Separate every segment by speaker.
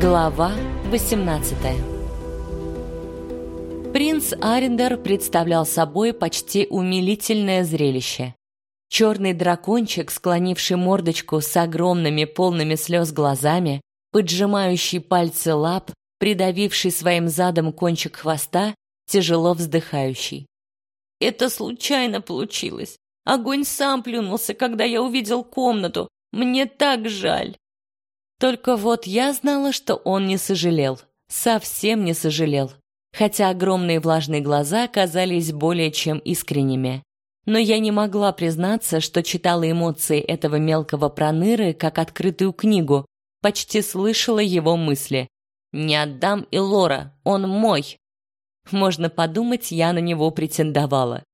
Speaker 1: Глава 18 Принц Арендер представлял собой почти умилительное зрелище. Черный дракончик, склонивший мордочку с огромными полными слез глазами, поджимающий пальцы лап, придавивший своим задом кончик хвоста, тяжело вздыхающий. «Это случайно получилось. Огонь сам плюнулся, когда я увидел комнату. Мне так жаль!» Только вот я знала, что он не сожалел. Совсем не сожалел. Хотя огромные влажные глаза казались более чем искренними. Но я не могла признаться, что читала эмоции этого мелкого проныры как открытую книгу, почти слышала его мысли. «Не отдам и Лора, он мой!» Можно подумать, я на него претендовала.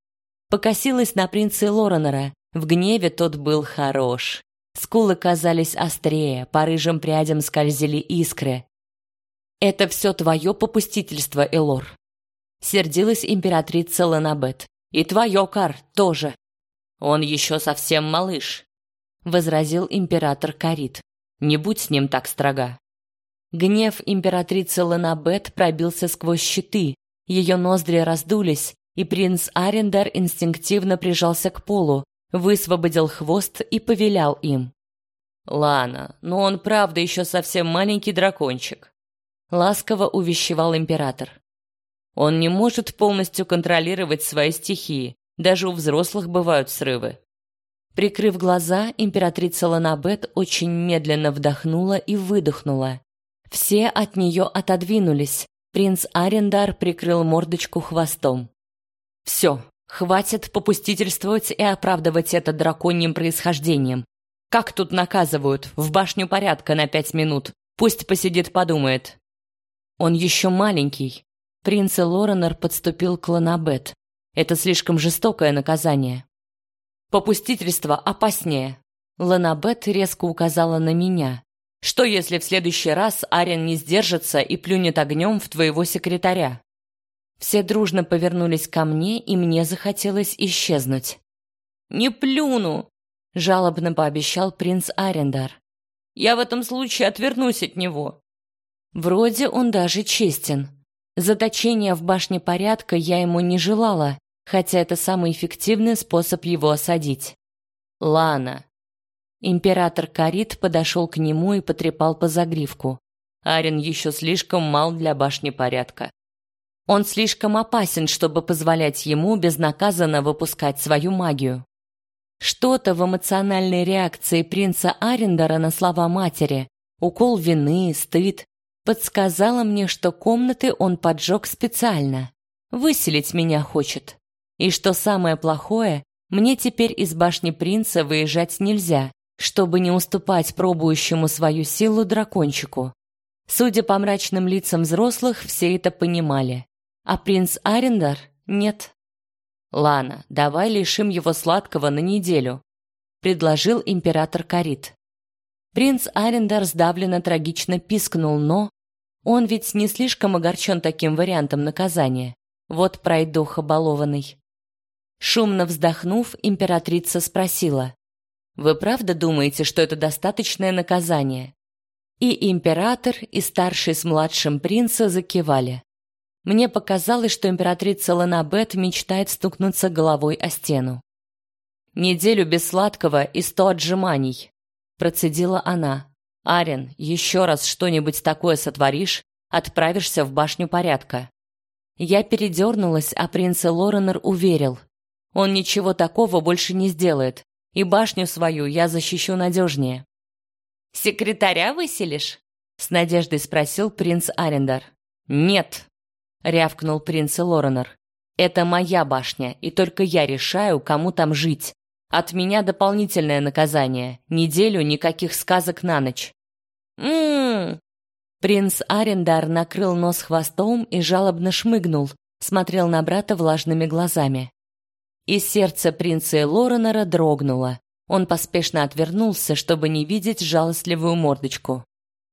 Speaker 1: Покосилась на принца Лоренера. В гневе тот был хорош. Скулы казались острее, по рыжим прядям скользили искры. «Это все твое попустительство, Элор», — сердилась императрица Ланабет. «И твое, Кар, тоже». «Он еще совсем малыш», — возразил император Карит. «Не будь с ним так строга». Гнев императрицы Ланабет пробился сквозь щиты, ее ноздри раздулись, и принц Арендар инстинктивно прижался к полу, высвободил хвост и повелял им. «Лана, но он правда еще совсем маленький дракончик», — ласково увещевал император. «Он не может полностью контролировать свои стихии, даже у взрослых бывают срывы». Прикрыв глаза, императрица Ланабет очень медленно вдохнула и выдохнула. Все от нее отодвинулись. Принц Арендар прикрыл мордочку хвостом. «Все, Хватит попустительствовать и оправдывать это драконьим происхождением. Как тут наказывают? В башню порядка на пять минут. Пусть посидит, подумает. Он еще маленький. Принц Лоренор подступил к Ланабет. Это слишком жестокое наказание. Попустительство опаснее. Ланабет резко указала на меня. Что, если в следующий раз Арен не сдержится и плюнет огнем в твоего секретаря? Все дружно повернулись ко мне, и мне захотелось исчезнуть. «Не плюну!» — жалобно пообещал принц Арендар. «Я в этом случае отвернусь от него». Вроде он даже честен. Заточение в башне порядка я ему не желала, хотя это самый эффективный способ его осадить. «Лана!» Император Карит подошел к нему и потрепал по загривку. Арен еще слишком мал для башни порядка. Он слишком опасен, чтобы позволять ему безнаказанно выпускать свою магию. Что-то в эмоциональной реакции принца Арендера на слова матери, укол вины, стыд, подсказало мне, что комнаты он поджег специально. Выселить меня хочет. И что самое плохое, мне теперь из башни принца выезжать нельзя, чтобы не уступать пробующему свою силу дракончику. Судя по мрачным лицам взрослых, все это понимали. А принц Арендар нет. Лана, давай лишим его сладкого на неделю, предложил император Карит. Принц Арендар сдавленно трагично пискнул, но он ведь не слишком огорчен таким вариантом наказания. Вот пройдоха балованный. Шумно вздохнув, императрица спросила: "Вы правда думаете, что это достаточное наказание?" И император, и старший с младшим принца закивали. Мне показалось, что императрица Ланабет мечтает стукнуться головой о стену. «Неделю без сладкого и сто отжиманий», — процедила она. «Арен, еще раз что-нибудь такое сотворишь, отправишься в башню порядка». Я передернулась, а принц Лоренор уверил. Он ничего такого больше не сделает, и башню свою я защищу надежнее. «Секретаря выселишь?» — с надеждой спросил принц Арендар. «Нет», рявкнул принц Лоренор. Это моя башня, и только я решаю, кому там жить. От меня дополнительное наказание. Неделю никаких сказок на ночь. Мм. Принц Арендар накрыл нос хвостом и жалобно шмыгнул, смотрел на брата влажными глазами. И сердце принца Лоренора дрогнуло. Он поспешно отвернулся, чтобы не видеть жалостливую мордочку.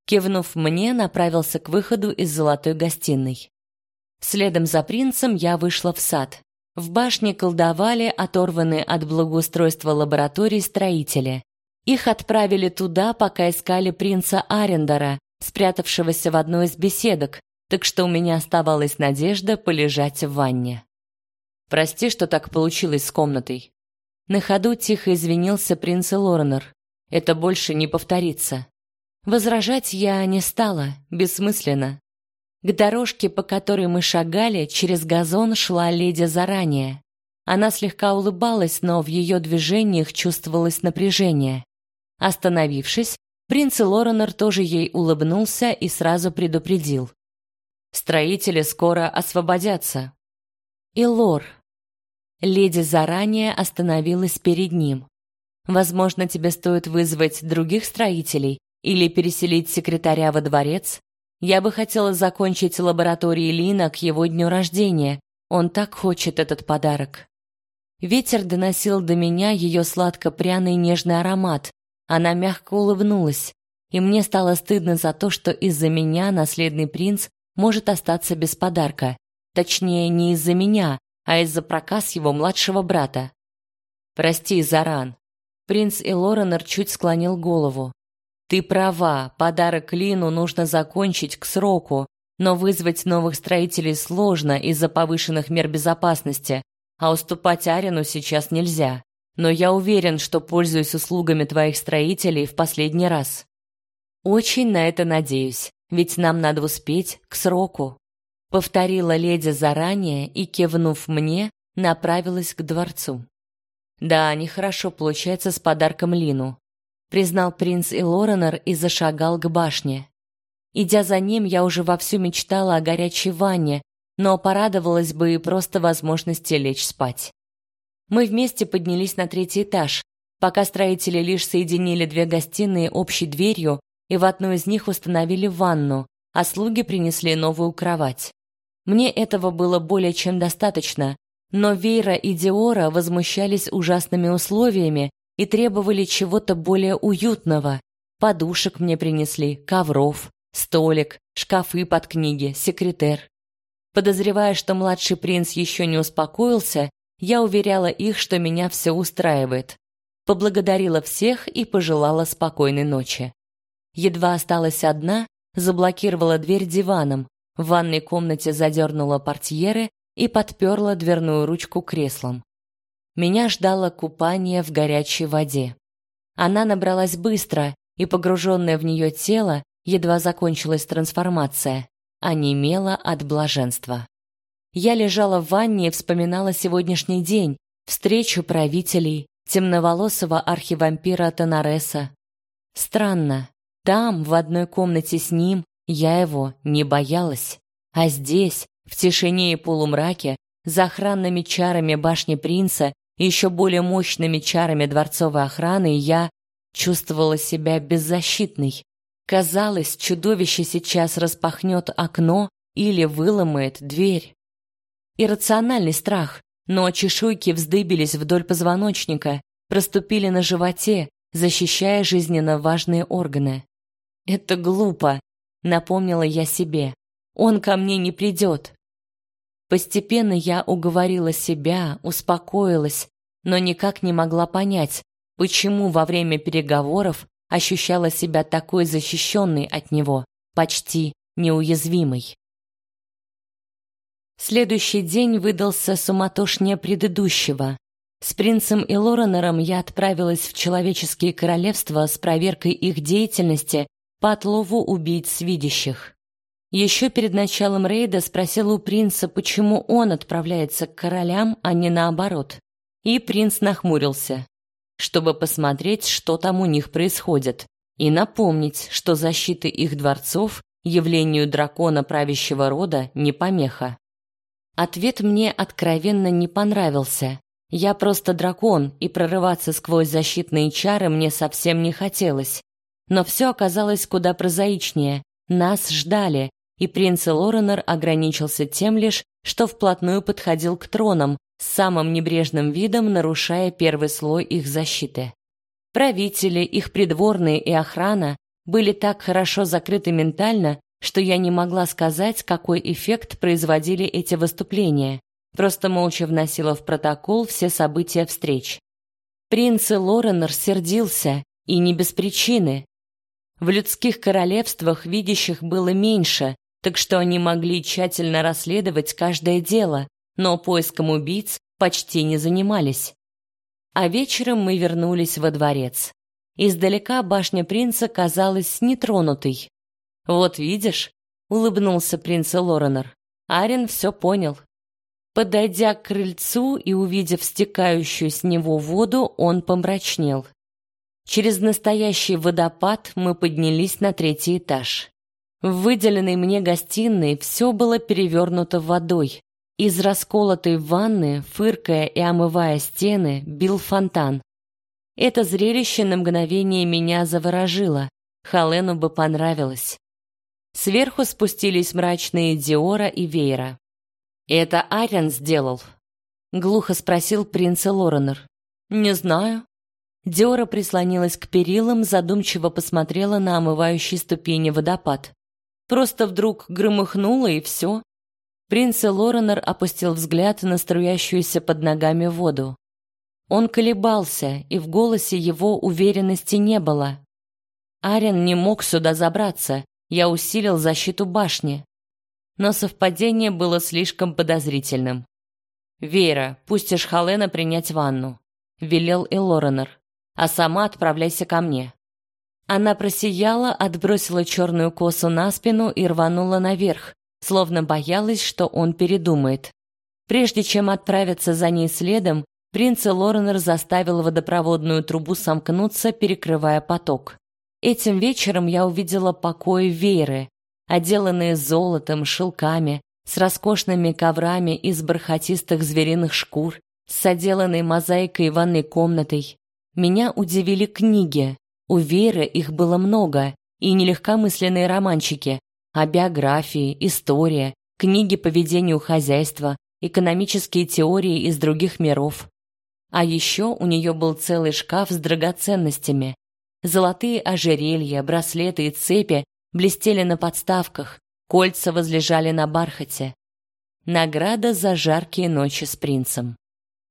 Speaker 1: Кивнув мне, направился к выходу из золотой гостиной. Следом за принцем я вышла в сад. В башне колдовали оторванные от благоустройства лабораторий строители. Их отправили туда, пока искали принца Арендера, спрятавшегося в одной из беседок, так что у меня оставалась надежда полежать в ванне. Прости, что так получилось с комнатой. На ходу тихо извинился принц Лоренор. Это больше не повторится. Возражать я не стала, бессмысленно. К дорожке, по которой мы шагали, через газон шла леди заранее. Она слегка улыбалась, но в ее движениях чувствовалось напряжение. Остановившись, принц Лоренор тоже ей улыбнулся и сразу предупредил. «Строители скоро освободятся». И Лор. Леди заранее остановилась перед ним. «Возможно, тебе стоит вызвать других строителей или переселить секретаря во дворец. Я бы хотела закончить лаборатории Лина к его дню рождения. Он так хочет этот подарок». Ветер доносил до меня ее сладко-пряный нежный аромат, она мягко улыбнулась, и мне стало стыдно за то, что из-за меня наследный принц может остаться без подарка. Точнее, не из-за меня, а из-за проказ его младшего брата. Прости, Заран. Принц Элоренор чуть склонил голову. Ты права, подарок Лину нужно закончить к сроку, но вызвать новых строителей сложно из-за повышенных мер безопасности, а уступать Арину сейчас нельзя но я уверен, что пользуюсь услугами твоих строителей в последний раз. Очень на это надеюсь, ведь нам надо успеть к сроку, повторила леди заранее и кивнув мне, направилась к дворцу. Да, нехорошо получается с подарком Лину, признал принц Илоренор и зашагал к башне. Идя за ним, я уже вовсю мечтала о горячей ванне, но порадовалась бы и просто возможности лечь спать. Мы вместе поднялись на третий этаж, пока строители лишь соединили две гостиные общей дверью и в одну из них установили ванну, а слуги принесли новую кровать. Мне этого было более чем достаточно, но Вейра и Диора возмущались ужасными условиями и требовали чего-то более уютного. Подушек мне принесли, ковров, столик, шкафы под книги, секретер. Подозревая, что младший принц еще не успокоился, я уверяла их, что меня все устраивает. Поблагодарила всех и пожелала спокойной ночи. Едва осталась одна, заблокировала дверь диваном, в ванной комнате задернула портьеры и подперла дверную ручку креслом. Меня ждало купание в горячей воде. Она набралась быстро, и погруженное в нее тело, едва закончилась трансформация, онемело от блаженства. Я лежала в ванне и вспоминала сегодняшний день, встречу правителей, темноволосого архивампира Тонареса. Странно, там, в одной комнате с ним, я его не боялась. А здесь, в тишине и полумраке, за охранными чарами башни принца и еще более мощными чарами дворцовой охраны, я чувствовала себя беззащитной. Казалось, чудовище сейчас распахнет окно или выломает дверь иррациональный страх, но чешуйки вздыбились вдоль позвоночника, проступили на животе, защищая жизненно важные органы. «Это глупо», — напомнила я себе. «Он ко мне не придет». Постепенно я уговорила себя, успокоилась, но никак не могла понять, почему во время переговоров ощущала себя такой защищенной от него, почти неуязвимой. Следующий день выдался суматошнее предыдущего. С принцем и Лоренером я отправилась в человеческие королевства с проверкой их деятельности по отлову убийц видящих. Еще перед началом рейда спросила у принца, почему он отправляется к королям, а не наоборот. И принц нахмурился, чтобы посмотреть, что там у них происходит, и напомнить, что защита их дворцов явлению дракона правящего рода не помеха. Ответ мне откровенно не понравился. Я просто дракон, и прорываться сквозь защитные чары мне совсем не хотелось. Но все оказалось куда прозаичнее. Нас ждали, и принц Лоренор ограничился тем лишь, что вплотную подходил к тронам, с самым небрежным видом нарушая первый слой их защиты. Правители, их придворные и охрана были так хорошо закрыты ментально, что я не могла сказать, какой эффект производили эти выступления. Просто молча вносила в протокол все события встреч. Принц Лоренор сердился, и не без причины. В людских королевствах видящих было меньше, так что они могли тщательно расследовать каждое дело, но поиском убийц почти не занимались. А вечером мы вернулись во дворец. Издалека башня принца казалась нетронутой. «Вот видишь», — улыбнулся принц Лоренор, — Арен все понял. Подойдя к крыльцу и увидев стекающую с него воду, он помрачнел. Через настоящий водопад мы поднялись на третий этаж. В выделенной мне гостиной все было перевернуто водой. Из расколотой ванны, фыркая и омывая стены, бил фонтан. Это зрелище на мгновение меня заворожило. Халену бы понравилось. Сверху спустились мрачные Диора и Вейра. «Это Ариан сделал?» — глухо спросил принц Лоренор. «Не знаю». Диора прислонилась к перилам, задумчиво посмотрела на омывающий ступени водопад. Просто вдруг громыхнуло, и все. Принц Лоренор опустил взгляд на струящуюся под ногами воду. Он колебался, и в голосе его уверенности не было. Арен не мог сюда забраться. Я усилил защиту башни. Но совпадение было слишком подозрительным. «Вера, пустишь Халена принять ванну», — велел и Лоренор. «А сама отправляйся ко мне». Она просияла, отбросила черную косу на спину и рванула наверх, словно боялась, что он передумает. Прежде чем отправиться за ней следом, принц Лоренор заставил водопроводную трубу сомкнуться, перекрывая поток. Этим вечером я увидела покои Веры, отделанные золотом, шелками, с роскошными коврами из бархатистых звериных шкур, с отделанной мозаикой ванной комнатой. Меня удивили книги. У Веры их было много, и нелегкомысленные романчики, а биографии, история, книги по ведению хозяйства, экономические теории из других миров. А еще у нее был целый шкаф с драгоценностями. Золотые ожерелья, браслеты и цепи блестели на подставках, кольца возлежали на бархате. Награда за жаркие ночи с принцем.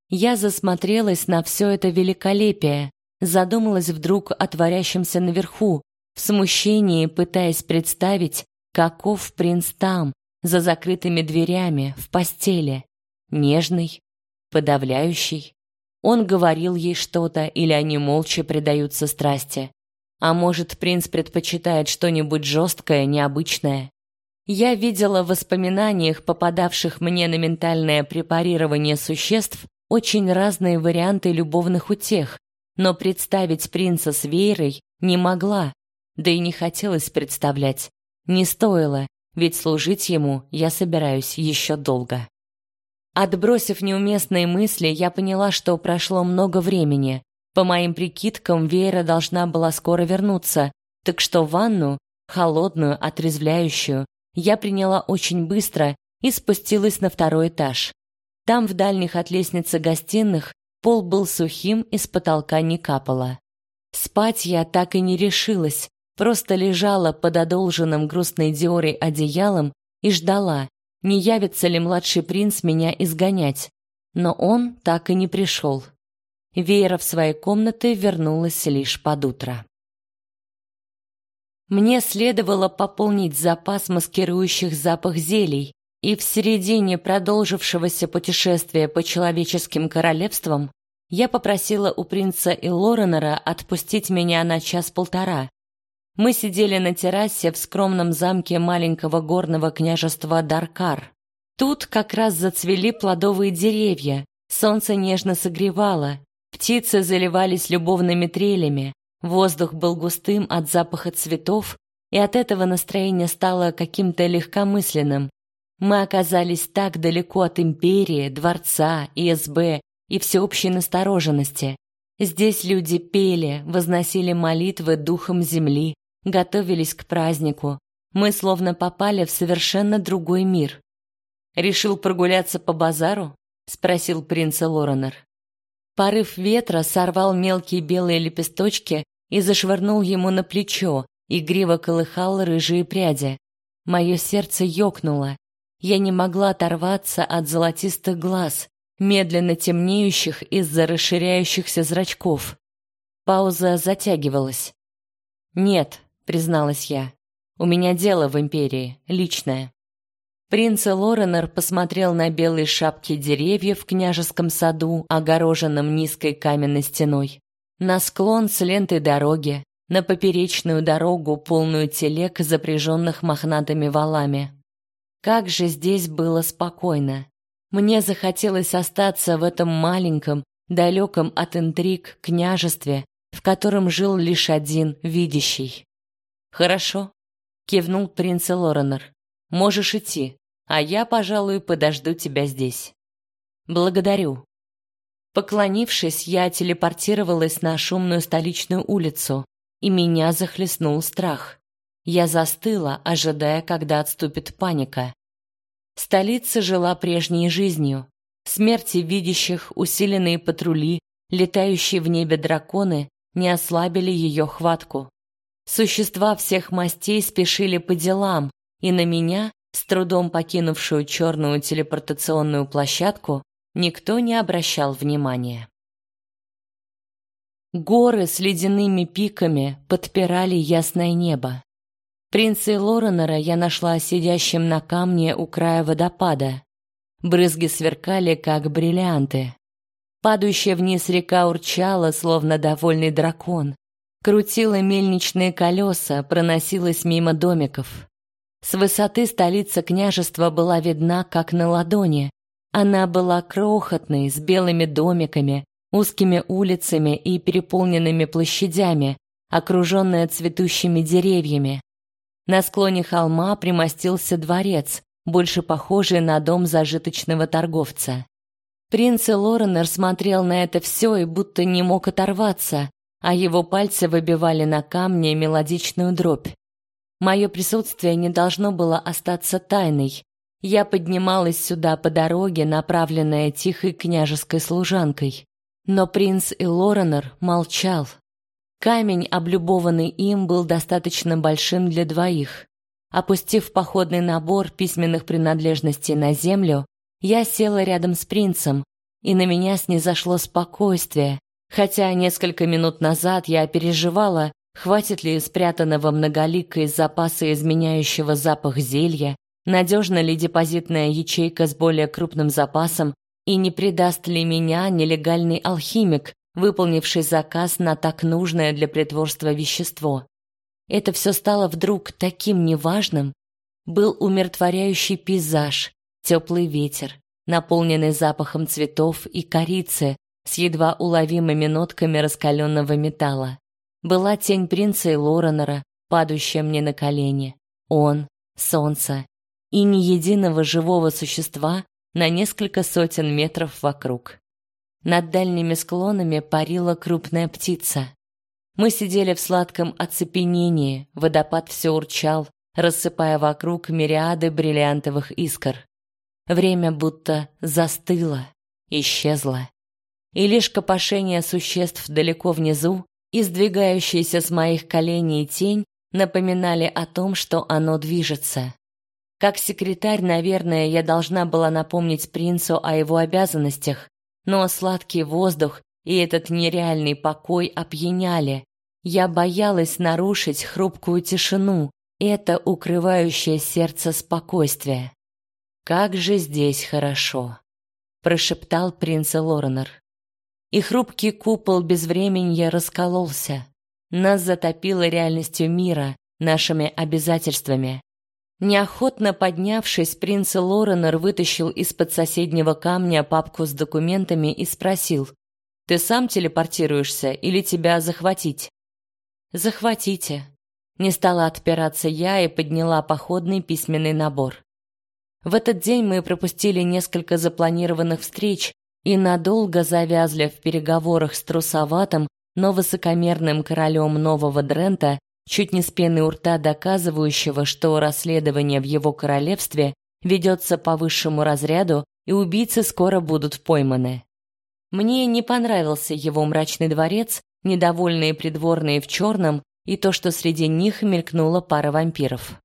Speaker 1: Я засмотрелась на все это великолепие, задумалась вдруг о творящемся наверху, в смущении пытаясь представить, каков принц там, за закрытыми дверями, в постели. Нежный, подавляющий. Он говорил ей что-то, или они молча предаются страсти. А может, принц предпочитает что-нибудь жесткое, необычное. Я видела в воспоминаниях, попадавших мне на ментальное препарирование существ, очень разные варианты любовных утех, но представить принца с Вейрой не могла, да и не хотелось представлять. Не стоило, ведь служить ему я собираюсь еще долго. Отбросив неуместные мысли, я поняла, что прошло много времени. По моим прикидкам, Вера должна была скоро вернуться, так что ванну, холодную, отрезвляющую, я приняла очень быстро и спустилась на второй этаж. Там, в дальних от лестницы гостиных, пол был сухим и с потолка не капало. Спать я так и не решилась, просто лежала под одолженным грустной Диорой одеялом и ждала, не явится ли младший принц меня изгонять. Но он так и не пришел. Вера в своей комнаты вернулась лишь под утро. Мне следовало пополнить запас маскирующих запах зелий, и в середине продолжившегося путешествия по человеческим королевствам я попросила у принца и отпустить меня на час-полтора, мы сидели на террасе в скромном замке маленького горного княжества Даркар. Тут как раз зацвели плодовые деревья, солнце нежно согревало, птицы заливались любовными трелями, воздух был густым от запаха цветов, и от этого настроение стало каким-то легкомысленным. Мы оказались так далеко от империи, дворца, ИСБ и всеобщей настороженности. Здесь люди пели, возносили молитвы духом земли, готовились к празднику. Мы словно попали в совершенно другой мир. Решил прогуляться по базару? спросил принц Лоренор. Порыв ветра сорвал мелкие белые лепесточки и зашвырнул ему на плечо, игриво колыхал рыжие пряди. Мое сердце ёкнуло. Я не могла оторваться от золотистых глаз, медленно темнеющих из-за расширяющихся зрачков. Пауза затягивалась. Нет, призналась я. У меня дело в империи, личное. Принц Лоренор посмотрел на белые шапки деревьев в княжеском саду, огороженном низкой каменной стеной, на склон с лентой дороги, на поперечную дорогу, полную телег, запряженных мохнатыми валами. Как же здесь было спокойно. Мне захотелось остаться в этом маленьком, далеком от интриг княжестве, в котором жил лишь один видящий. Хорошо, кивнул принц Лоренор. Можешь идти, а я, пожалуй, подожду тебя здесь. Благодарю. Поклонившись, я телепортировалась на шумную столичную улицу, и меня захлестнул страх. Я застыла, ожидая, когда отступит паника. Столица жила прежней жизнью. Смерти видящих, усиленные патрули, летающие в небе драконы не ослабили ее хватку. Существа всех мастей спешили по делам, и на меня, с трудом покинувшую черную телепортационную площадку, никто не обращал внимания. Горы с ледяными пиками подпирали ясное небо. Принца Лоренера я нашла сидящим на камне у края водопада. Брызги сверкали, как бриллианты. Падающая вниз река урчала, словно довольный дракон. Крутила мельничные колеса, проносилась мимо домиков. С высоты столица княжества была видна, как на ладони. Она была крохотной, с белыми домиками, узкими улицами и переполненными площадями, окруженная цветущими деревьями. На склоне холма примостился дворец, больше похожий на дом зажиточного торговца. Принц Лоренер смотрел на это все и будто не мог оторваться, а его пальцы выбивали на камне мелодичную дробь. Мое присутствие не должно было остаться тайной. Я поднималась сюда по дороге, направленная тихой княжеской служанкой. Но принц и молчал. Камень, облюбованный им, был достаточно большим для двоих. Опустив походный набор письменных принадлежностей на землю, я села рядом с принцем, и на меня снизошло спокойствие, хотя несколько минут назад я переживала, хватит ли спрятанного многоликой запаса изменяющего запах зелья, надежна ли депозитная ячейка с более крупным запасом и не предаст ли меня нелегальный алхимик, выполнивший заказ на так нужное для притворства вещество. Это все стало вдруг таким неважным. Был умиротворяющий пейзаж, теплый ветер, наполненный запахом цветов и корицы с едва уловимыми нотками раскаленного металла. Была тень принца и Лоренера, падающая мне на колени. Он, солнце и ни единого живого существа на несколько сотен метров вокруг. Над дальними склонами парила крупная птица. Мы сидели в сладком оцепенении, водопад все урчал, рассыпая вокруг мириады бриллиантовых искр. Время будто застыло, исчезло. И лишь копошение существ далеко внизу и сдвигающаяся с моих коленей тень напоминали о том, что оно движется. Как секретарь, наверное, я должна была напомнить принцу о его обязанностях, но сладкий воздух и этот нереальный покой опьяняли. Я боялась нарушить хрупкую тишину, это укрывающее сердце спокойствие. Как же здесь хорошо, прошептал принц Лоренор. И хрупкий купол безвременья раскололся. Нас затопило реальностью мира, нашими обязательствами. Неохотно поднявшись, принц Лоренор вытащил из-под соседнего камня папку с документами и спросил: "Ты сам телепортируешься или тебя захватить?" "Захватите". Не стала отпираться я и подняла походный письменный набор. В этот день мы пропустили несколько запланированных встреч и надолго завязли в переговорах с трусоватым, но высокомерным королем Нового Дрента чуть не с пеной у рта доказывающего, что расследование в его королевстве ведется по высшему разряду и убийцы скоро будут пойманы. Мне не понравился его мрачный дворец, недовольные придворные в черном и то, что среди них мелькнула пара вампиров.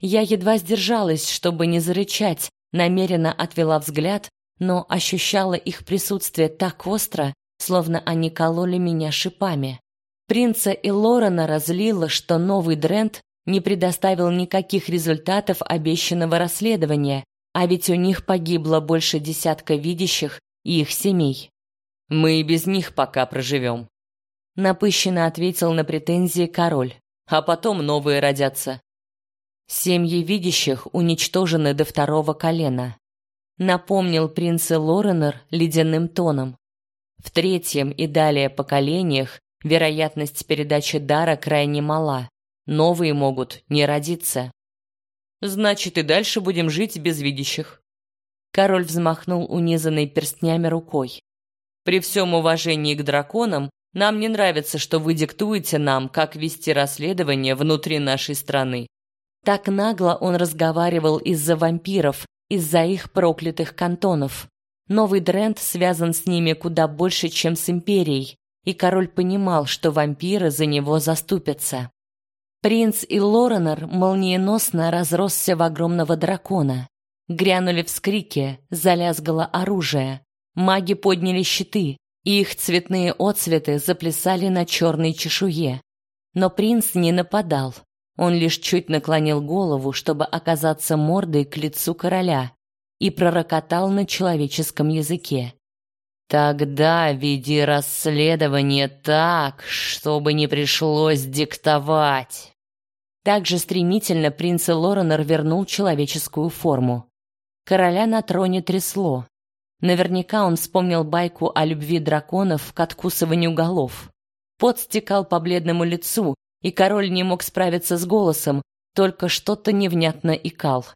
Speaker 1: Я едва сдержалась, чтобы не зарычать, намеренно отвела взгляд, но ощущала их присутствие так остро, словно они кололи меня шипами. Принца и Лорена разлило, что новый Дрент не предоставил никаких результатов обещанного расследования, а ведь у них погибло больше десятка видящих и их семей.
Speaker 2: «Мы и без них пока проживем», — напыщенно ответил на претензии король. «А потом новые родятся».
Speaker 1: Семьи видящих уничтожены до второго колена. Напомнил принц Лоренор ледяным тоном. В третьем и далее поколениях вероятность передачи дара крайне мала. Новые могут не родиться.
Speaker 2: Значит, и дальше будем жить без видящих.
Speaker 1: Король взмахнул унизанной перстнями рукой.
Speaker 2: При всем уважении к драконам, нам не нравится, что вы диктуете нам, как вести расследование внутри нашей страны.
Speaker 1: Так нагло он разговаривал из-за вампиров, из-за их проклятых кантонов. Новый Дрент связан с ними куда больше, чем с империей, и король понимал, что вампиры за него заступятся. Принц и Лоренор молниеносно разросся в огромного дракона. Грянули вскрики, залязгало оружие. Маги подняли щиты, и их цветные отцветы заплясали на черной чешуе. Но принц не нападал. Он лишь чуть наклонил голову, чтобы оказаться мордой к лицу короля, и пророкотал на человеческом языке.
Speaker 2: Тогда веди расследование так, чтобы не пришлось диктовать.
Speaker 1: Так же стремительно принц Лоренор вернул человеческую форму. Короля на троне трясло. Наверняка он вспомнил байку о любви драконов к откусыванию голов. Пот стекал по бледному лицу, и король не мог справиться с голосом, только что-то невнятно икал.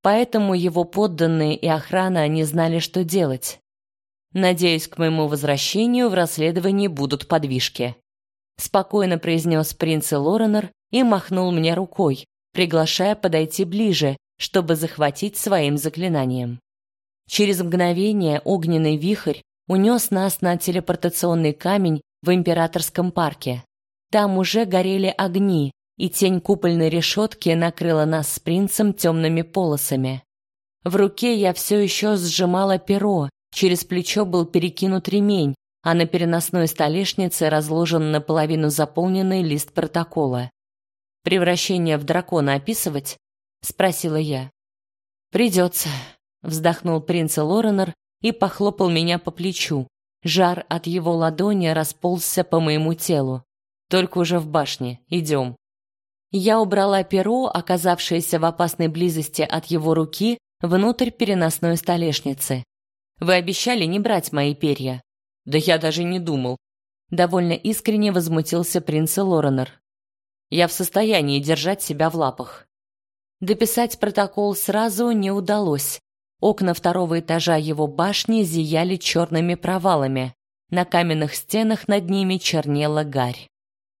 Speaker 1: Поэтому его подданные и охрана не знали, что делать. Надеюсь, к моему возвращению в расследовании будут подвижки. Спокойно произнес принц Лоренор и махнул мне рукой, приглашая подойти ближе, чтобы захватить своим заклинанием. Через мгновение огненный вихрь унес нас на телепортационный камень в императорском парке. Там уже горели огни, и тень купольной решетки накрыла нас с принцем темными полосами. В руке я все еще сжимала перо, через плечо был перекинут ремень, а на переносной столешнице разложен наполовину заполненный лист протокола. «Превращение в дракона описывать?» — спросила я. «Придется», — вздохнул принц Лоренор и похлопал меня по плечу. Жар от его ладони расползся по моему телу. Только уже в башне. Идем. Я убрала перо, оказавшееся в опасной близости от его руки, внутрь переносной столешницы. Вы обещали не брать мои перья.
Speaker 2: Да я даже не думал.
Speaker 1: Довольно искренне возмутился принц Лоренор.
Speaker 2: Я в состоянии держать себя в лапах.
Speaker 1: Дописать протокол сразу не удалось. Окна второго этажа его башни зияли черными провалами. На каменных стенах над ними чернела гарь.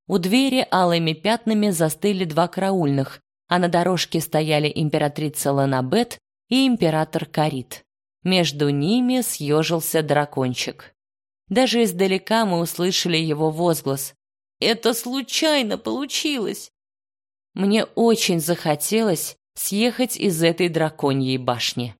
Speaker 1: У двери алыми пятнами застыли два караульных, а на дорожке стояли императрица Ланабет и император Карит. Между ними съежился дракончик. Даже издалека мы услышали его возглас. «Это случайно получилось!» Мне очень захотелось съехать из этой драконьей башни.